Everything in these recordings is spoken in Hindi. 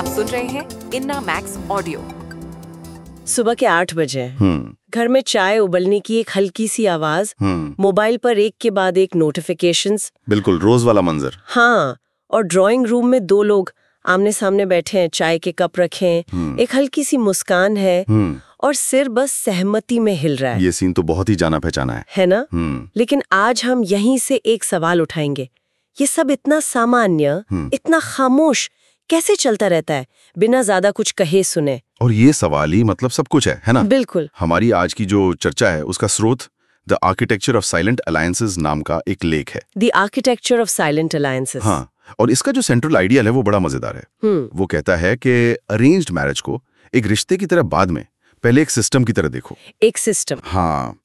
आप सुन रहे हैं इन्ना मैक्स ऑडियो। सुबह के आठ बजे। हम्म। घर में चाय उबलने की एक हल्की सी आवाज़ हम्म। मोबाइल पर एक के बाद एक नोटिफिकेशंस बिल्कुल रोज वाला मंजर। हाँ और ड्राइंग रूम में दो लोग आमने सामने बैठे हैं चाय के कप रखे हैं। हम्म। एक हल्की सी मुस्कान है और सिर बस सहमति में हिल रहा है। ये सीन तो बहुत ही जाना पहचाना है। है ना? लेकिन आज हम यहीं से एक सवाल उठाएँगे। ये सब इतना सामान्य। इतना खामोश कैसे चलता रहता है? बिना ज़्यादा कुछ कहे सुने। और ये सवाल ही मतलब सब कुछ है है ना? बिल्कुल। हमारी आज की जो चर्चा है उसका स्रोत the architecture of silent alliances नाम का एक लेख है। The architecture of silent alliances हाँ और इसका जो सेंट्रल आइडियल है वो बड़ा मज़ेदार है। हम्म। वो कहता है कि अरेंज्ड मैरिज को एक रिश्ते की तरह बाद में पहले एक सिस्टम की तरह देखो। एक सिस्टम हाँ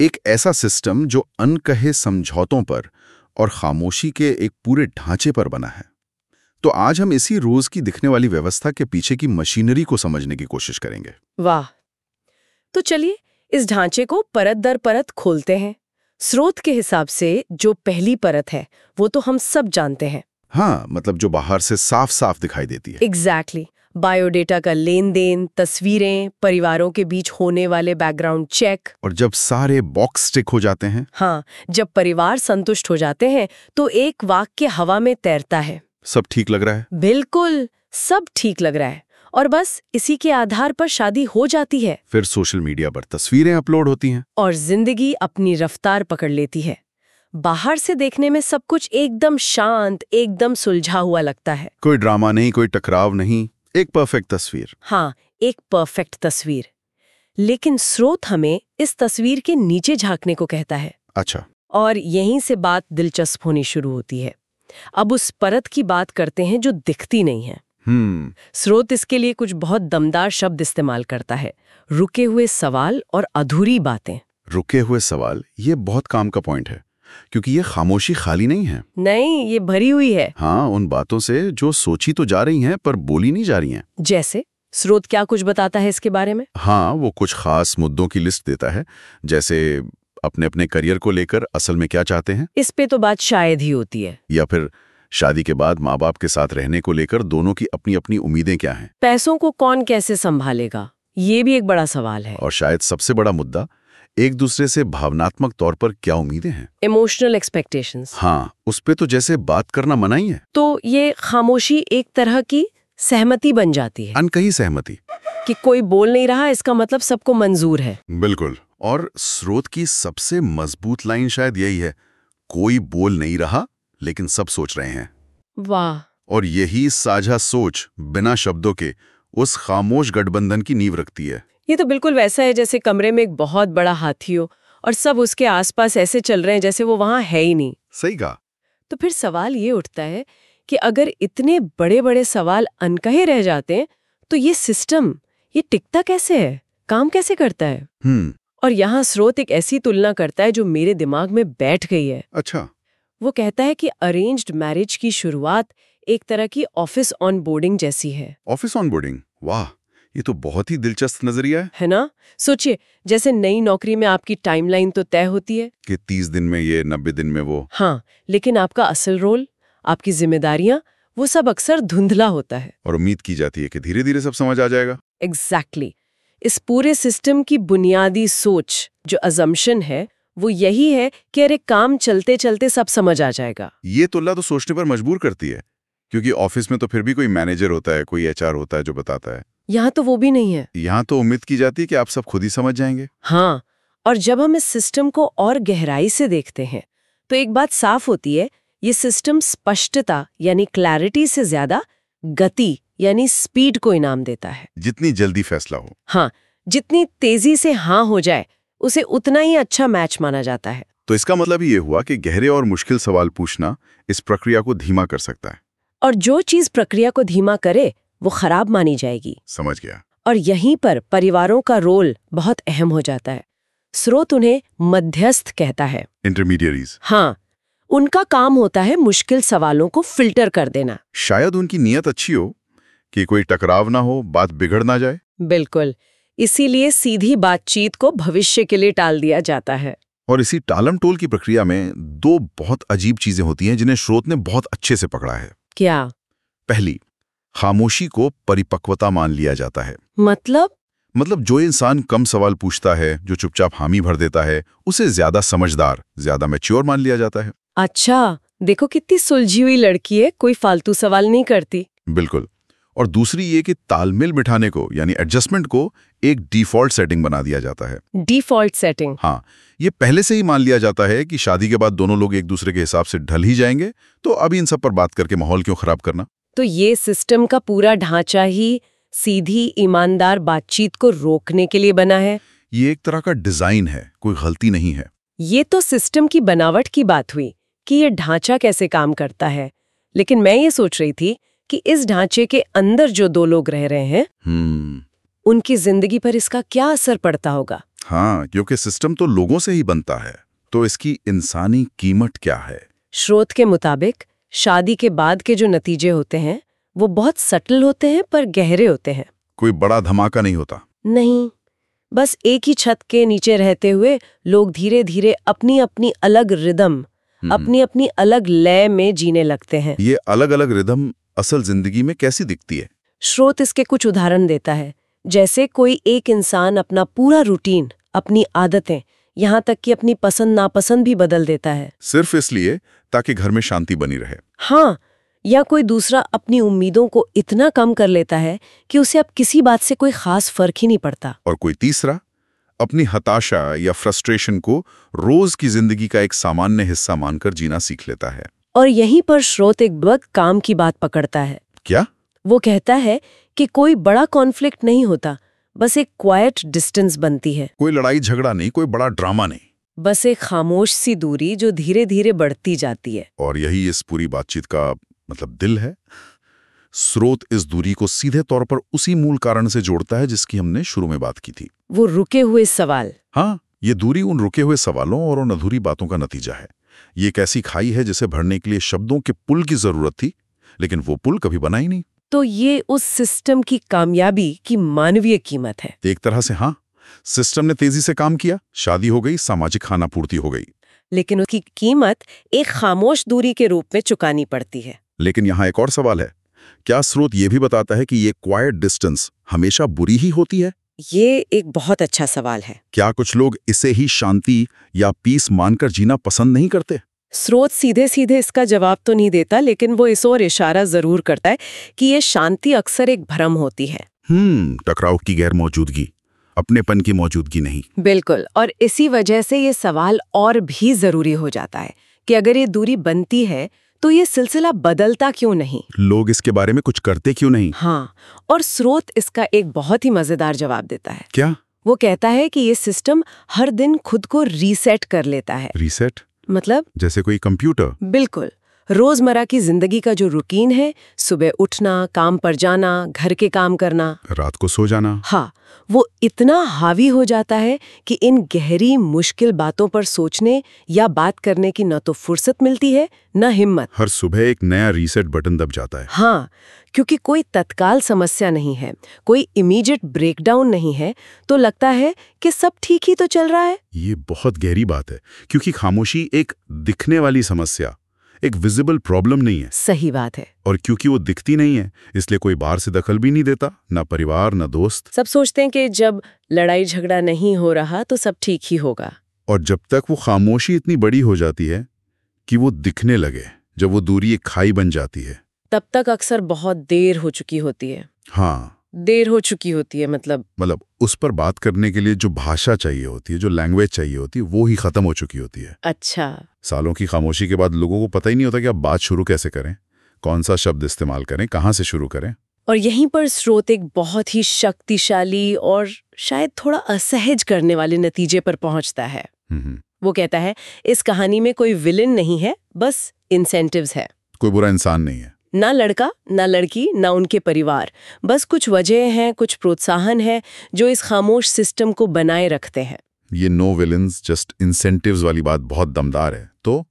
एक ऐसा सिस्टम जो अनकहे समझौतों पर और खामोशी के एक पूरे ढांचे पर बना है। तो आज हम इसी रोज की दिखने वाली व्यवस्था के पीछे की मशीनरी को समझने की कोशिश करेंगे। वाह। तो चलिए इस ढांचे को परत दर परत खोलते हैं। स्रोत के हिसाब से जो पहली परत है वो तो हम सब जानते हैं। हाँ मतलब जो बाहर से साफ़ साफ़ दिखाई देती है। Exactly exactly. बायोडेटा का लेन देन तस्वीरें परिवारों के बीच होने वाले बैकग्राउंड चेक और जब सारे बॉक्स स्टिक हो जाते हैं। हाँ जब परिवार संतुष्ट हो जाते हैं तो एक वाक्य हवा में तैरता है। सब ठीक लग रहा है? बिल्कुल सब ठीक लग रहा है। और बस इसी के आधार पर शादी हो जाती है। फिर सोशल मीडिया पर तस्वीरें अपलोड होती हैं। और ज़िंदगी अपनी रफ्तार पकड़ लेती है। बाहर से देखने में सब कुछ एकदम शांत एकदम सुलझा हुआ लगता है। कोई ड्रामा नहीं कोई टकराव नहीं एक परफेक्ट तस्वीर। हाँ एक परफेक्ट तस्वीर। लेकिन स्रोत हमें इस तस्वीर के नीचे झांकने को कहता है। अच्छा। और यहीं से बात दिलचस्प होनी शुरू होती है। अब उस परत की बात करते हैं जो दिखती नहीं है। हम्म। स्रोत इसके लिए कुछ बहुत दमदार शब्द इस्तेमाल करता है। रुके हुए सवाल और अधूरी बातें। रुके हुए सवाल ये बहुत काम का पॉइंट है क्योंकि ये खामोशी खाली नहीं है। नहीं ये भरी हुई है। हाँ उन बातों से जो सोची तो जा रही हैं पर बोली नहीं जा रही हैं। जैसे स्रोत क्या कुछ बताता है इसके बारे में? हाँ वो कुछ खास मुद्दों की लिस्ट देता है जैसे अपने अपने करियर को लेकर असल में क्या चाहते हैं? इस पे तो बात शायद ही होती है। या फिर शादी के बाद माँ बाप के साथ रहने को लेकर दोनों की अपनी अपनी उम्मीदें क्या हैं? पैसों को कौन कैसे संभालेगा? ये भी एक बड़ा सवाल है। और शायद सबसे बड़ा मुद्दा एक दूसरे से भावनात्मक तौर पर क्या उम्मीदें हैं? इमोशनल एक्सपेक्टेशंस हाँ उस पे तो जैसे बात करना मना ही है। तो ये खामोशी एक तरह की सहमति बन जाती है। अनकही सहमति। कि कोई बोल नहीं रहा इसका मतलब सबको मंजूर है। बिल्कुल। और स्रोत की सबसे मज़बूत लाइन शायद यही है। कोई बोल नहीं रहा लेकिन सब सोच रहे हैं। वाह। और यही साझा सोच बिना शब्दों के उस खामोश गठबंधन की नींव रखती है। ये तो बिल्कुल वैसा है जैसे कमरे में एक बहुत बड़ा हाथी हो और सब उसके आसपास ऐसे चल रहे हैं जैसे वो वहाँ है ही नहीं। सही कहा। तो फिर सवाल ये उठता है कि अगर इतने बड़े बड़े सवाल अनकहे रह जाते हैं तो ये सिस्टम ये टिकता कैसे है? काम कैसे करता है? हम्म और यहाँ स्रोत एक ऐसी तुलना करता है जो मेरे दिमाग में बैठ गई है। अच्छा। वो कहता है कि अरेंज्ड मैरिज की शुरुआत एक तरह की ऑफ़िस ऑन बोर्डिंग जैसी है। ऑफ़िस ऑनबोर्डिंग वाह ये तो बहुत ही दिलचस्प नज़रिया है। है ना? सोचिए जैसे नई नौकरी में आपकी टाइमलाइन तो तय होती है। कि तीस दिन में ये नब्बे दिन में वो। हाँ लेकिन आपका असल रोल आपकी जिम्मेदारियाँ वो सब अक्सर धुंधला होता है। और उम्मीद की जाती है कि धीरे धीरे सब समझ आ जाएगा। Exactly exactly. इस पूरे सिस्टम की बुनियादी सोच जो अजम्पशन है वो यही है कि अरे काम चलते चलते सब समझ आ जाएगा। ये तुल्ला तो सोचने पर मजबूर करती है क्योंकि ऑफ़िस में तो फिर भी कोई मैनेजर होता है कोई एचआर होता है जो बताता है। यहाँ तो वो भी नहीं है। यहाँ तो उम्मीद की जाती है कि आप सब खुद ही समझ जाएँगे। हाँ और जब हम इस सिस्टम को और गहराई से देखते हैं तो एक बात साफ़ होती है ये सिस्टम स्पष्टता यानी क्लैरिटी से ज़्यादा गति यानी स्पीड को इनाम देता है। जितनी जल्दी फैसला हो। हाँ जितनी तेज़ी से हाँ हो जाए उसे उतना ही अच्छा मैच माना जाता है। तो इसका मतलब ये हुआ कि गहरे और मुश्किल सवाल पूछना इस प्रक्रिया को धीमा कर सकता है। और जो चीज़ प्रक्रिया को धीमा करे वो खराब मानी जाएगी। समझ गया। और यहीं पर परिवारों का रोल बहुत अहम हो जाता है। स्रोत उन्हें मध्यस्थ कहता है। इंटरमीडियरीज हाँ उनका काम होता है मुश्किल सवालों को फ़िल्टर कर देना। शायद उनकी नीयत अच्छी हो कि कोई टकराव ना हो बात बिगड़ ना जाए। बिल्कुल। इसीलिए सीधी बातचीत को भविष्य के लिए टाल दिया जाता है। और इसी टालम टोल की प्रक्रिया में दो बहुत अजीब चीज़ें होती हैं जिन्हें स्रोत ने बहुत अच्छे से पकड़ा है। क्या? पहली खामोशी को परिपक्वता मान लिया जाता है। मतलब? मतलब जो इंसान कम सवाल पूछता है जो चुपचाप हामी भर देता है उसे ज़्यादा समझदार ज़्यादा मैच्योर मान लिया जाता है। अच्छा देखो कितनी सुलझी हुई लड़की है कोई फालतू सवाल नहीं करती। बिल्कुल। और दूसरी ये कि तालमेल बिठाने को यानी एडजस्टमेंट को एक डिफ़ॉल्ट सेटिंग बना दिया जाता है। डिफ़ॉल्ट सेटिंग हाँ ये पहले से ही मान लिया जाता है कि शादी के बाद दोनों लोग एक दूसरे के हिसाब से ढल ही जाएँगे तो अभी इन सब पर बात करके माहौल क्यों खराब करना? तो ये सिस्टम का पूरा ढांचा ही सीधी ईमानदार बातचीत को रोकने के लिए बना है। ये एक तरह का डिज़ाइन है कोई गलती नहीं है। ये तो सिस्टम की बनावट की बात हुई कि ये ढांचा कैसे काम करता है। लेकिन मैं ये सोच रही थी कि इस ढांचे के अंदर जो दो लोग रह रहे हैं हम्म। उनकी ज़िंदगी पर इसका क्या असर पड़ता होगा? हाँ क्योंकि सिस्टम तो लोगों से ही बनता है तो इसकी इंसानी कीमत क्या है? स्रोत के मुताबिक शादी के बाद के जो नतीजे होते हैं वो बहुत सटल होते हैं पर गहरे होते हैं। कोई बड़ा धमाका नहीं होता। नहीं बस एक ही छत के नीचे रहते हुए लोग धीरे धीरे अपनी अपनी अलग रिदम हम्म। अपनी अपनी अलग लय में जीने लगते हैं। ये अलग अलग रिदम असल ज़िंदगी में कैसी दिखती है? स्रोत इसके कुछ उदाहरण देता है। जैसे कोई एक इंसान अपना पूरा रूटीन अपनी आदतें यहाँ तक कि अपनी पसंद नापसंद भी बदल देता है। सिर्फ़ इसलिए ताकि घर में शांति बनी रहे। हाँ या कोई दूसरा अपनी उम्मीदों को इतना कम कर लेता है कि उसे अब किसी बात से कोई खास फ़र्क ही नहीं पड़ता। और कोई तीसरा अपनी हताशा या फ्रस्ट्रेशन को रोज की ज़िंदगी का एक सामान्य हिस्सा मानकर जीना सीख लेता है। और यहीं पर स्रोत एक बग काम की बात पकड़ता है। क्या? वो कहता है कि कोई बड़ा कॉन्फ्लिक्ट नहीं होता बस एक क्वाइट डिस्टेंस बनती है। कोई लड़ाई झगड़ा नहीं कोई बड़ा ड्रामा नहीं। बस एक खामोश सी दूरी जो धीरे धीरे बढ़ती जाती है। और यही इस पूरी बातचीत का मतलब दिल है। स्रोत इस दूरी को सीधे तौर पर उसी मूल कारण से जोड़ता है जिसकी हमने शुरू में बात की थी। वो रुके हुए सवाल। हाँ ये दूरी उन रुके हुए सवालों और उन अधूरी बातों का नतीजा है। ये एक ऐसी खाई है जिसे भरने के लिए शब्दों के पुल की ज़रूरत थी लेकिन वो पुल कभी बना ही नहीं। तो ये उस सिस्टम की कामयाबी की मानवीय कीमत है। एक तरह से हाँ सिस्टम ने तेज़ी से काम किया शादी हो गई सामाजिक खाना पूर्ति हो गई। लेकिन उसकी कीमत एक खामोश दूरी के रूप में चुकानी पड़ती है। लेकिन यहाँ एक और सवाल है क्या स्रोत ये भी बताता है कि ये क्वाइट डिस्टेंस हमेशा बुरी ही होती है? ये एक बहुत अच्छा सवाल है। क्या कुछ लोग इसे ही शांति या पीस मानकर जीना पसंद नहीं करते? स्रोत सीधे सीधे इसका जवाब तो नहीं देता लेकिन वो इस ओर इशारा ज़रूर करता है कि ये शांति अक्सर एक भ्रम होती है। हम्म टकराव की गैर मौजूदगी अपनेपन की मौजूदगी नहीं। बिल्कुल और इसी वजह से ये सवाल और भी ज़रूरी हो जाता है कि अगर ये दूरी बनती है तो ये सिलसिला बदलता क्यों नहीं? लोग इसके बारे में कुछ करते क्यों नहीं? हाँ और स्रोत इसका एक बहुत ही मज़ेदार जवाब देता है। क्या? वो कहता है कि ये सिस्टम हर दिन खुद को रीसेट कर लेता है। रीसेट? मतलब? जैसे कोई कंप्यूटर। बिल्कुल। रोज़मर्रा की ज़िंदगी का जो रूटीन है सुबह उठना काम पर जाना घर के काम करना। रात को सो जाना। हाँ वो इतना हावी हो जाता है कि इन गहरी मुश्किल बातों पर सोचने या बात करने की न तो फुर्सत मिलती है न हिम्मत। हर सुबह एक नया रीसेट बटन दब जाता है। हाँ क्योंकि कोई तत्काल समस्या नहीं है कोई इमीडिएट ब्रेकडाउन नहीं है तो लगता है कि सब ठीक ही तो चल रहा है। ये बहुत गहरी बात है क्योंकि खामोशी एक दिखने वाली समस्या। एक विजिबल प्रॉब्लम नहीं है। सही बात है। और क्योंकि वो दिखती नहीं है इसलिए कोई बाहर से दखल भी नहीं देता ना परिवार ना दोस्त। सब सोचते हैं कि जब लड़ाई झगड़ा नहीं हो रहा तो सब ठीक ही होगा। और जब तक वो खामोशी इतनी बड़ी हो जाती है कि वो दिखने लगे जब वो दूरी एक खाई बन जाती है। तब तक अक्सर बहुत देर हो चुकी होती है। हाँ। देर हो चुकी होती है मतलब। मतलब उस पर बात करने के लिए जो भाषा चाहिए होती है जो लैंग्वेज चाहिए होती है वो ही खत्म हो चुकी होती है। अच्छा। सालों की खामोशी के बाद लोगों को पता ही नहीं होता कि आप बात शुरू कैसे करें कौन सा शब्द इस्तेमाल करें कहाँ से शुरू करें। और यहीं पर स्रोत एक बहुत ही शक्तिशाली और शायद थोड़ा असहज करने वाले नतीजे पर पहुँचता है। हम्म, हम्म। वो कहता है इस कहानी में कोई विलन नहीं है बस इंसेंटिव्स है। कोई बुरा इंसान नहीं है। ना लड़का ना लड़की ना उनके परिवार। बस कुछ वजह हैं कुछ प्रोत्साहन है जो इस खामोश सिस्टम को बनाए रखते हैं। ये नो विलन्स जस्ट इंसेंटिव्स वाली बात बहुत दमदार है। तो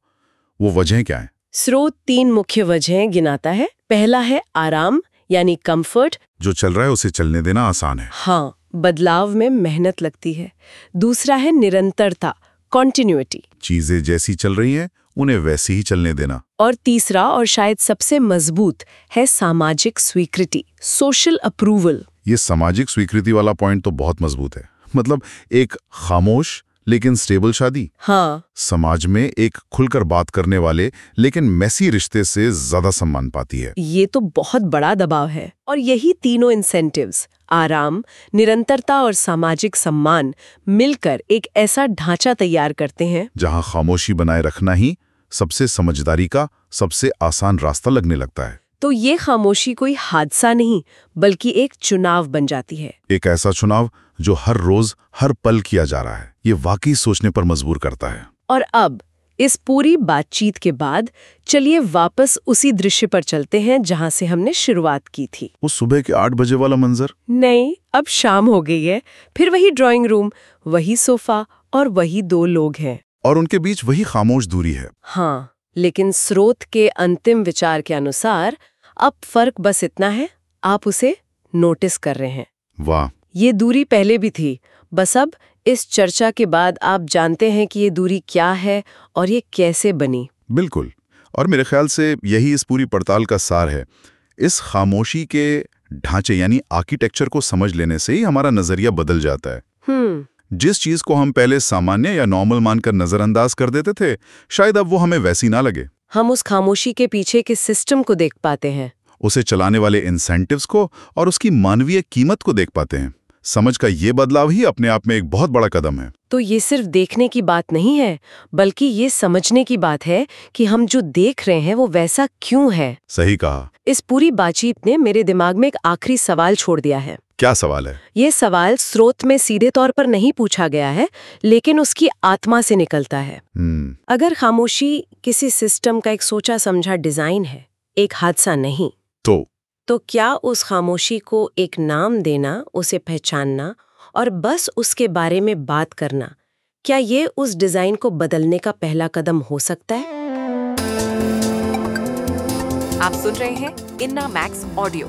वो वजह क्या है? स्रोत तीन मुख्य वजह गिनाता है। पहला है आराम यानी कंफर्ट जो चल रहा है उसे चलने देना आसान है। हाँ बदलाव में मेहनत लगती है। दूसरा है निरंतरता कॉन्टिन्यूटी चीज़ें जैसी चल रही हैं उन्हें वैसे ही चलने देना। और तीसरा और शायद सबसे मज़बूत है सामाजिक स्वीकृति सोशल अप्रूवल ये सामाजिक स्वीकृति वाला पॉइंट तो बहुत मज़बूत है। मतलब एक खामोश लेकिन स्टेबल शादी। हाँ। समाज में एक खुलकर बात करने वाले लेकिन मैसी रिश्ते से ज़्यादा सम्मान पाती है। ये तो बहुत बड़ा दबाव है। और यही तीनों इंसेंटिव्स आराम निरंतरता और सामाजिक सम्मान मिलकर एक ऐसा ढांचा तैयार करते हैं। जहाँ खामोशी बनाए रखना ही सबसे समझदारी का सबसे आसान रास्ता लगने लगता है। तो ये खामोशी कोई हादसा नहीं बल्कि एक चुनाव बन जाती है। एक ऐसा चुनाव जो हर रोज हर पल किया जा रहा है। ये वाकई सोचने पर मजबूर करता है। और अब इस पूरी बातचीत के बाद चलिए वापस उसी दृश्य पर चलते हैं जहाँ से हमने शुरुआत की थी। वो सुबह के आठ बजे वाला मंजर? नहीं अब शाम हो गई है। फिर वही ड्राइंग रूम वही सोफा और वही दो लोग हैं। और उनके बीच वही खामोश दूरी है। हाँ लेकिन स्रोत के अंतिम विचार के अनुसार अब फ़र्क बस इतना है आप उसे नोटिस कर रहे हैं। वाह। ये दूरी पहले भी थी बस अब इस चर्चा के बाद आप जानते हैं कि ये दूरी क्या है और ये कैसे बनी। बिल्कुल और मेरे ख्याल से यही इस पूरी पड़ताल का सार है। इस खामोशी के ढांचे यानी आर्किटेक्चर को समझ लेने से ही हमारा नज़रिया बदल जाता है। हम्म। जिस चीज़ को हम पहले सामान्य या नॉर्मल मानकर नजरअंदाज कर देते थे शायद अब वो हमें वैसी ना लगे। हम उस खामोशी के पीछे के सिस्टम को देख पाते हैं। उसे चलाने वाले इंसेंटिव्स को और उसकी मानवीय कीमत को देख पाते हैं। समझ का ये बदलाव ही अपने आप में एक बहुत बड़ा कदम है। तो ये सिर्फ़ देखने की बात नहीं है बल्कि ये समझने की बात है कि हम जो देख रहे हैं वो वैसा क्यों है। सही कहा। इस पूरी बातचीत ने मेरे दिमाग में एक आखिरी सवाल छोड़ दिया है। क्या सवाल है? ये सवाल स्रोत में सीधे तौर पर नहीं पूछा गया है लेकिन उसकी आत्मा से निकलता है। हम्म। अगर खामोशी किसी सिस्टम का एक सोचा समझा डिज़ाइन है एक हादसा नहीं। तो तो क्या उस खामोशी को एक नाम देना, उसे पहचानना और बस उसके बारे में बात करना, क्या ये उस डिज़ाइन को बदलने का पहला कदम हो सकता है? आप सुन रहे हैं इन्ना मैक्स ऑडियो।